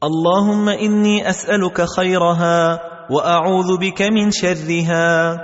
اللهم إني أسألك خيرها وأعوذ بك من شرها.